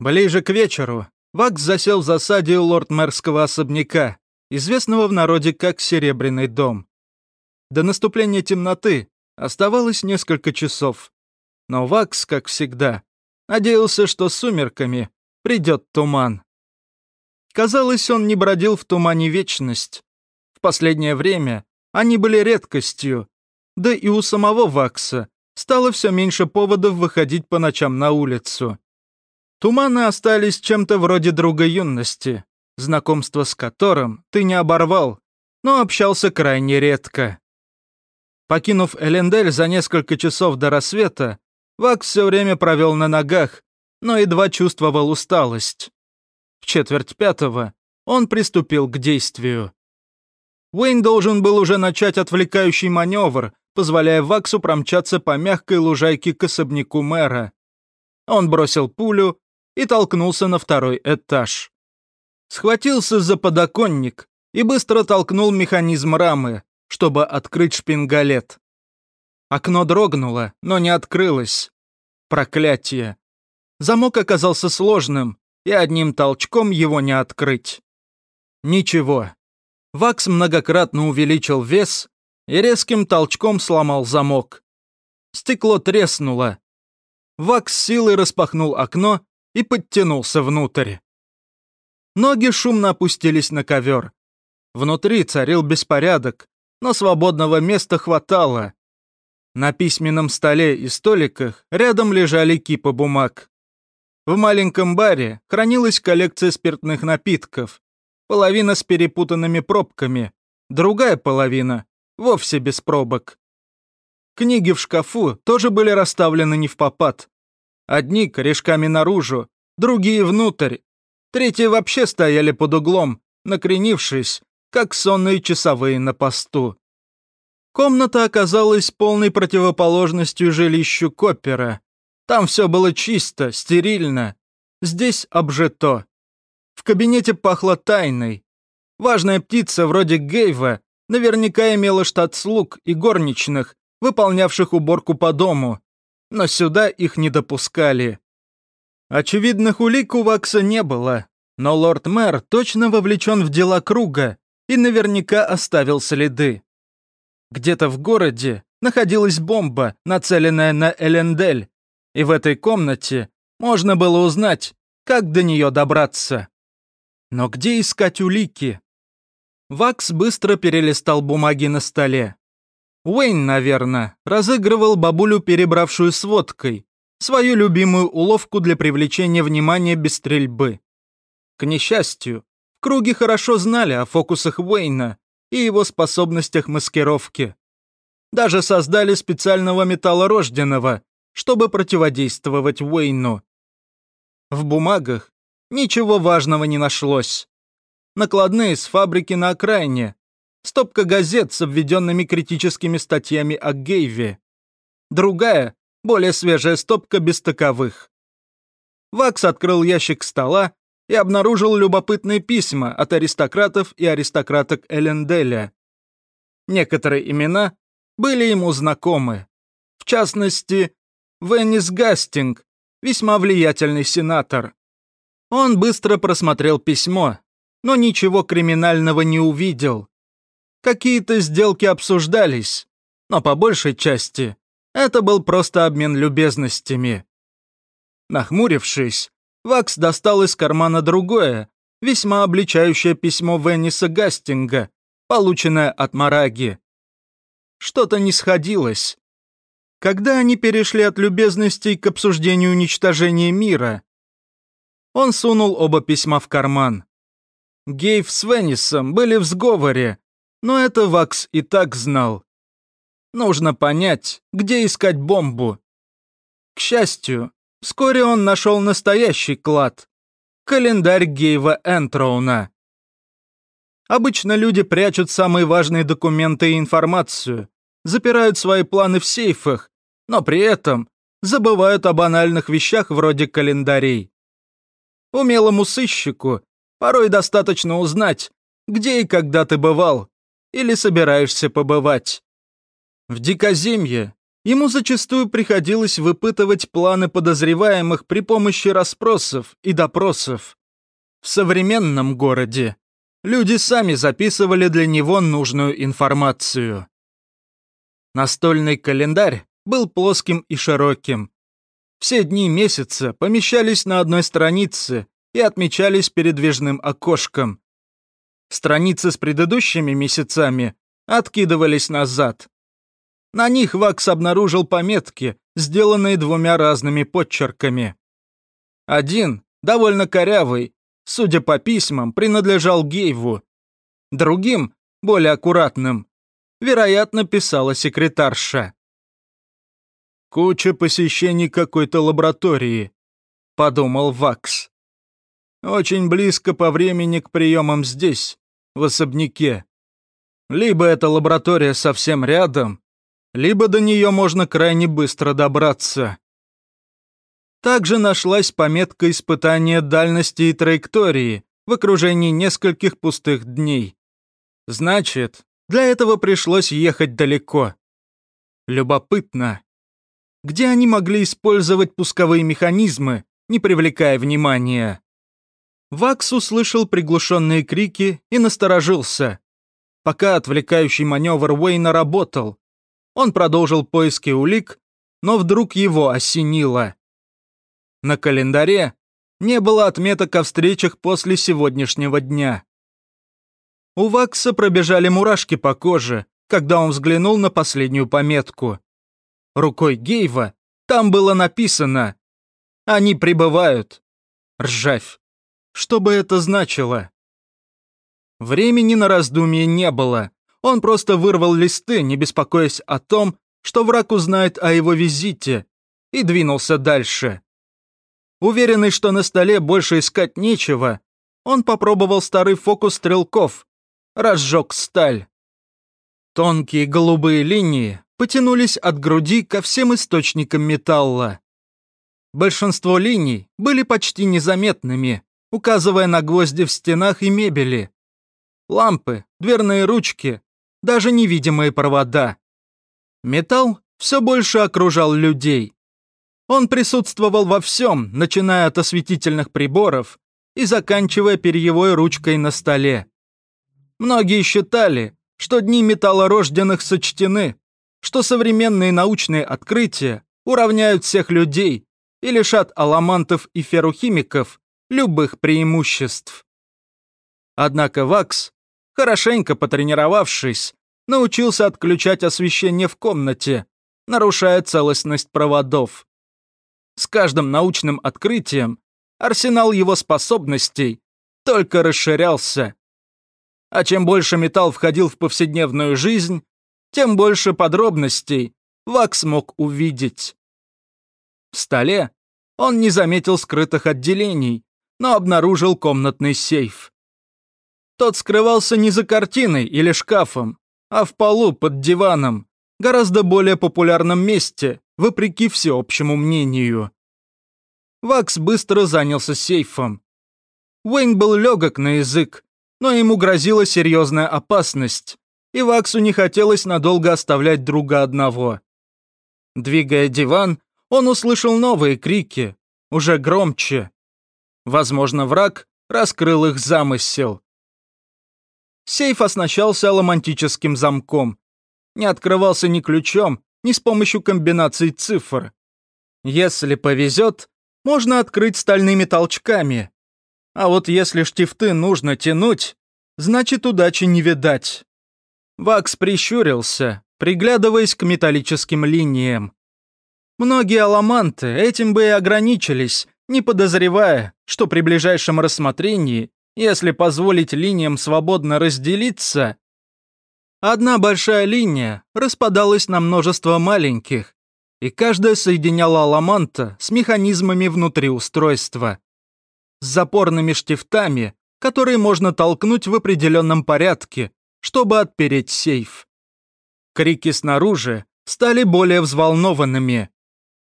Ближе к вечеру Вакс засел в засаде у лорд-мэрского особняка, известного в народе как Серебряный дом. До наступления темноты оставалось несколько часов, но Вакс, как всегда, надеялся, что сумерками придет туман. Казалось, он не бродил в тумане вечность. В последнее время они были редкостью, да и у самого Вакса стало все меньше поводов выходить по ночам на улицу. Туманы остались чем-то вроде друга юности, знакомство с которым ты не оборвал, но общался крайне редко. Покинув Элендель за несколько часов до рассвета, Вакс все время провел на ногах, но едва чувствовал усталость. В четверть пятого он приступил к действию. Уэйн должен был уже начать отвлекающий маневр, позволяя Ваксу промчаться по мягкой лужайке к особняку мэра. Он бросил пулю и толкнулся на второй этаж. Схватился за подоконник и быстро толкнул механизм рамы, чтобы открыть шпингалет. Окно дрогнуло, но не открылось. Проклятие. Замок оказался сложным, и одним толчком его не открыть. Ничего. Вакс многократно увеличил вес и резким толчком сломал замок. Стекло треснуло. Вакс силой распахнул окно и подтянулся внутрь. Ноги шумно опустились на ковер. Внутри царил беспорядок, но свободного места хватало. На письменном столе и столиках рядом лежали кипы бумаг. В маленьком баре хранилась коллекция спиртных напитков. Половина с перепутанными пробками, другая половина вовсе без пробок. Книги в шкафу тоже были расставлены не в попад. Одни корешками наружу, другие внутрь. Третьи вообще стояли под углом, накренившись, как сонные часовые на посту. Комната оказалась полной противоположностью жилищу Коппера. Там все было чисто, стерильно. Здесь обжито. В кабинете пахло тайной. Важная птица вроде Гейва наверняка имела штат слуг и горничных, выполнявших уборку по дому. Но сюда их не допускали. Очевидных улик у Вакса не было, но лорд-мэр точно вовлечен в дела круга и наверняка оставил следы. Где-то в городе находилась бомба, нацеленная на Элендель, и в этой комнате можно было узнать, как до нее добраться. Но где искать улики? Вакс быстро перелистал бумаги на столе. Уэйн, наверное, разыгрывал бабулю, перебравшую с водкой, свою любимую уловку для привлечения внимания без стрельбы. К несчастью, в круге хорошо знали о фокусах Уэйна и его способностях маскировки. Даже создали специального металлорожденного, чтобы противодействовать Уэйну. В бумагах ничего важного не нашлось. Накладные с фабрики на окраине, стопка газет с обведенными критическими статьями о Гейве. Другая, более свежая стопка без таковых. Вакс открыл ящик стола и обнаружил любопытные письма от аристократов и аристократок Эленделя. Некоторые имена были ему знакомы. В частности, Веннис Гастинг, весьма влиятельный сенатор. Он быстро просмотрел письмо, но ничего криминального не увидел. Какие-то сделки обсуждались, но по большей части это был просто обмен любезностями. Нахмурившись, Вакс достал из кармана другое, весьма обличающее письмо Венниса Гастинга, полученное от Мараги. Что-то не сходилось. Когда они перешли от любезностей к обсуждению уничтожения мира, он сунул оба письма в карман. Гейв с Веннисом были в сговоре, но это Вакс и так знал. Нужно понять, где искать бомбу. К счастью, вскоре он нашел настоящий клад. Календарь Гейва Энтроуна. Обычно люди прячут самые важные документы и информацию, запирают свои планы в сейфах но при этом забывают о банальных вещах вроде календарей. Умелому сыщику порой достаточно узнать, где и когда ты бывал или собираешься побывать. В Дикоземье ему зачастую приходилось выпытывать планы подозреваемых при помощи расспросов и допросов. В современном городе люди сами записывали для него нужную информацию. Настольный календарь был плоским и широким. Все дни месяца помещались на одной странице и отмечались передвижным окошком. Страницы с предыдущими месяцами откидывались назад. На них Вакс обнаружил пометки, сделанные двумя разными подчерками. Один, довольно корявый, судя по письмам, принадлежал Гейву. Другим, более аккуратным, вероятно, писала секретарша. «Куча посещений какой-то лаборатории», — подумал Вакс. «Очень близко по времени к приемам здесь, в особняке. Либо эта лаборатория совсем рядом, либо до нее можно крайне быстро добраться. Также нашлась пометка испытания дальности и траектории в окружении нескольких пустых дней. Значит, для этого пришлось ехать далеко. Любопытно. Где они могли использовать пусковые механизмы, не привлекая внимания? Вакс услышал приглушенные крики и насторожился. Пока отвлекающий маневр Уэйна работал, он продолжил поиски улик, но вдруг его осенило. На календаре не было отметок о встречах после сегодняшнего дня. У Вакса пробежали мурашки по коже, когда он взглянул на последнюю пометку. Рукой Гейва там было написано «Они прибывают». Ржавь. Что бы это значило? Времени на раздумье не было. Он просто вырвал листы, не беспокоясь о том, что враг узнает о его визите, и двинулся дальше. Уверенный, что на столе больше искать нечего, он попробовал старый фокус стрелков, разжег сталь. Тонкие голубые линии потянулись от груди ко всем источникам металла. Большинство линий были почти незаметными, указывая на гвозди в стенах и мебели. Лампы, дверные ручки, даже невидимые провода. Металл все больше окружал людей. Он присутствовал во всем, начиная от осветительных приборов и заканчивая перьевой ручкой на столе. Многие считали, что дни металлорожденных сочтены, что современные научные открытия уравняют всех людей и лишат аламантов и феррухимиков любых преимуществ. Однако Вакс хорошенько потренировавшись, научился отключать освещение в комнате, нарушая целостность проводов. С каждым научным открытием арсенал его способностей только расширялся. А чем больше металл входил в повседневную жизнь, тем больше подробностей Вакс мог увидеть. В столе он не заметил скрытых отделений, но обнаружил комнатный сейф. Тот скрывался не за картиной или шкафом, а в полу под диваном, гораздо более популярном месте, вопреки всеобщему мнению. Вакс быстро занялся сейфом. Уэйн был легок на язык, но ему грозила серьезная опасность, и Ваксу не хотелось надолго оставлять друга одного. Двигая диван, он услышал новые крики, уже громче. Возможно, враг раскрыл их замысел. Сейф оснащался ломантическим замком. Не открывался ни ключом, ни с помощью комбинаций цифр. Если повезет, можно открыть стальными толчками. А вот если штифты нужно тянуть, значит удачи не видать. Вакс прищурился, приглядываясь к металлическим линиям. Многие аламанты этим бы и ограничились, не подозревая, что при ближайшем рассмотрении если позволить линиям свободно разделиться, одна большая линия распадалась на множество маленьких, и каждая соединяла ламанта с механизмами внутри устройства. С запорными штифтами, которые можно толкнуть в определенном порядке, чтобы отпереть сейф. Крики снаружи стали более взволнованными.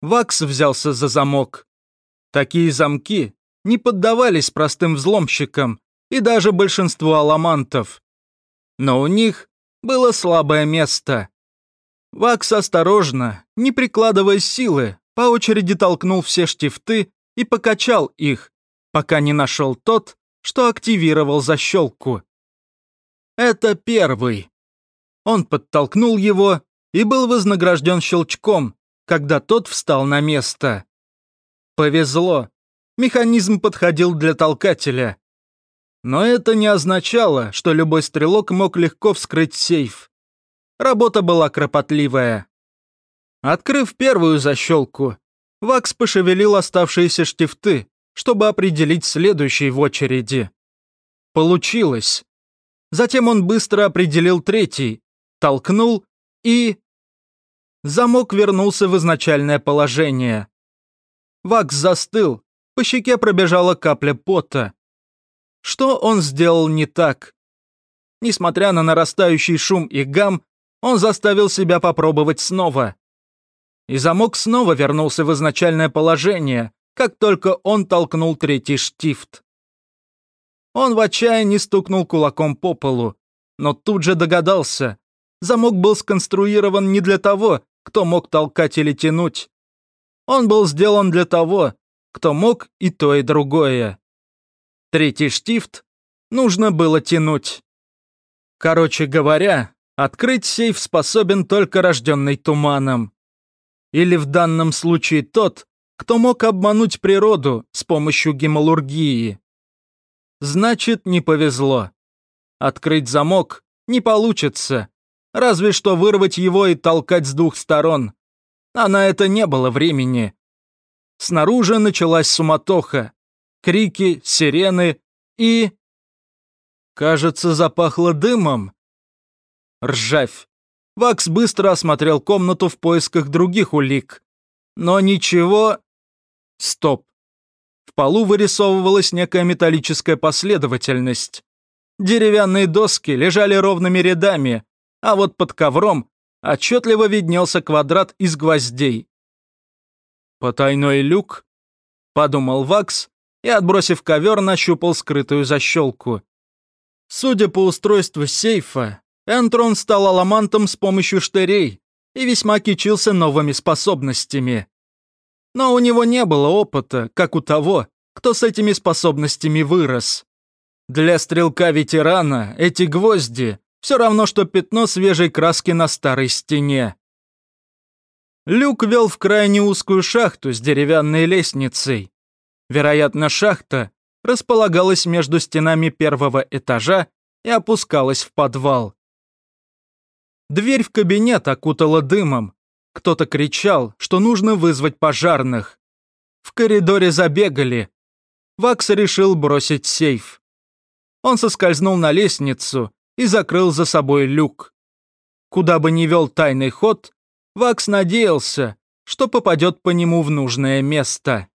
Вакс взялся за замок. Такие замки не поддавались простым взломщикам и даже большинству аламантов. Но у них было слабое место. Вакс осторожно, не прикладывая силы, по очереди толкнул все штифты и покачал их, пока не нашел тот, что активировал защелку. Это первый. Он подтолкнул его и был вознагражден щелчком, когда тот встал на место. Повезло. Механизм подходил для толкателя. Но это не означало, что любой стрелок мог легко вскрыть сейф. Работа была кропотливая. Открыв первую защелку, Вакс пошевелил оставшиеся штифты, чтобы определить следующий в очереди. Получилось. Затем он быстро определил третий, толкнул и... Замок вернулся в изначальное положение. Вакс застыл, по щеке пробежала капля пота. Что он сделал не так? Несмотря на нарастающий шум и гам, он заставил себя попробовать снова. И замок снова вернулся в изначальное положение, как только он толкнул третий штифт. Он в отчаянии стукнул кулаком по полу, но тут же догадался. Замок был сконструирован не для того, кто мог толкать или тянуть. Он был сделан для того, кто мог и то, и другое. Третий штифт нужно было тянуть. Короче говоря, открыть сейф способен только рожденный туманом. Или в данном случае тот, кто мог обмануть природу с помощью гемалургии. Значит, не повезло. Открыть замок не получится, разве что вырвать его и толкать с двух сторон. А на это не было времени. Снаружи началась суматоха. Крики, сирены и... Кажется, запахло дымом. Ржавь. Вакс быстро осмотрел комнату в поисках других улик. Но ничего... Стоп. В полу вырисовывалась некая металлическая последовательность. Деревянные доски лежали ровными рядами, а вот под ковром отчетливо виднелся квадрат из гвоздей. «Потайной люк?» — подумал Вакс и, отбросив ковер, нащупал скрытую защелку. Судя по устройству сейфа, Энтрон стал аламантом с помощью штырей и весьма кичился новыми способностями. Но у него не было опыта, как у того, кто с этими способностями вырос. Для стрелка-ветерана эти гвозди все равно, что пятно свежей краски на старой стене. Люк вел в крайне узкую шахту с деревянной лестницей. Вероятно, шахта располагалась между стенами первого этажа и опускалась в подвал. Дверь в кабинет окутала дымом. Кто-то кричал, что нужно вызвать пожарных. В коридоре забегали. Вакс решил бросить сейф. Он соскользнул на лестницу и закрыл за собой люк. Куда бы ни вел тайный ход, Вакс надеялся, что попадет по нему в нужное место.